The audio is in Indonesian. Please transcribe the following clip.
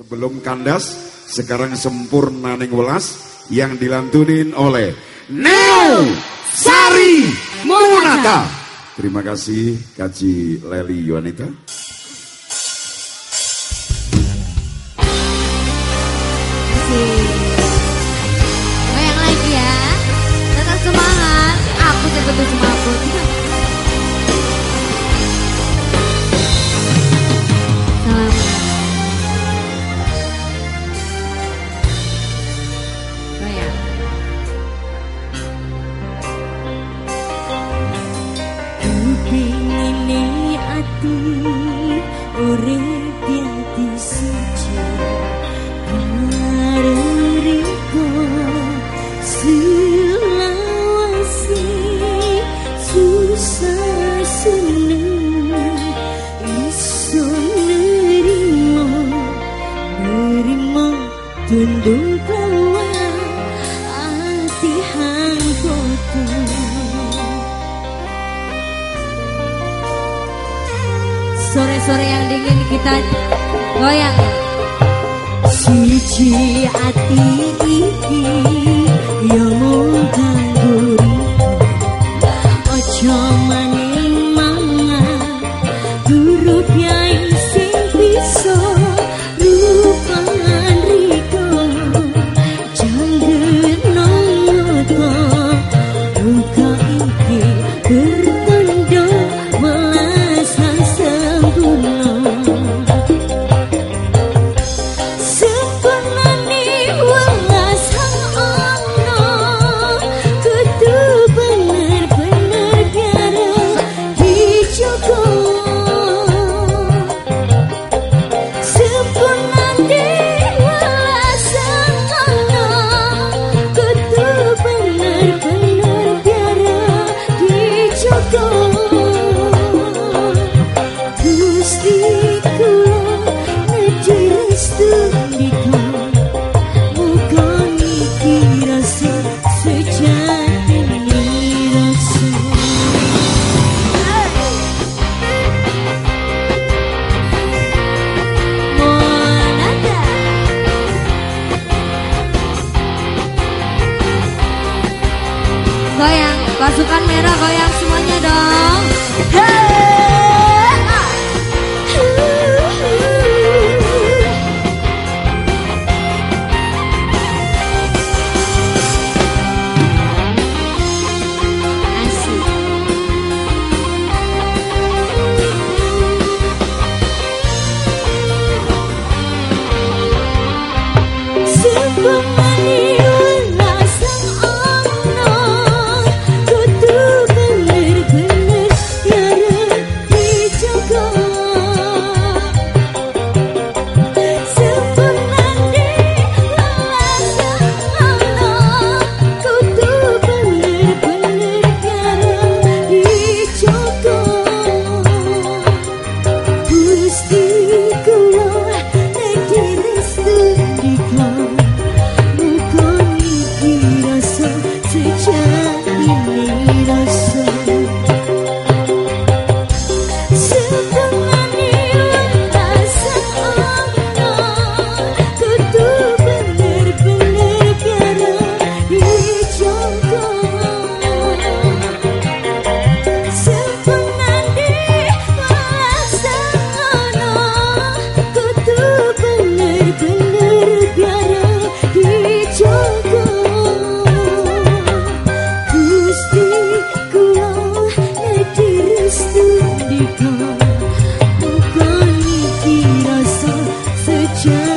Sebelum kandas, sekarang sempurna ning welas yang dilantunin oleh Neo Sari Munaka. Terima kasih Kaji Leli Yuanita. Goyang lagi ya. Tetap semangat. Aku tetap semangat. Ati urip diati suci. Kareriko selawasi susah seneng Iso nerimo nerimo tunduk Sore-sore yang dingin kita goyang ya. Siji ati iki Pasukan merah goyang semuanya dong. Hey! to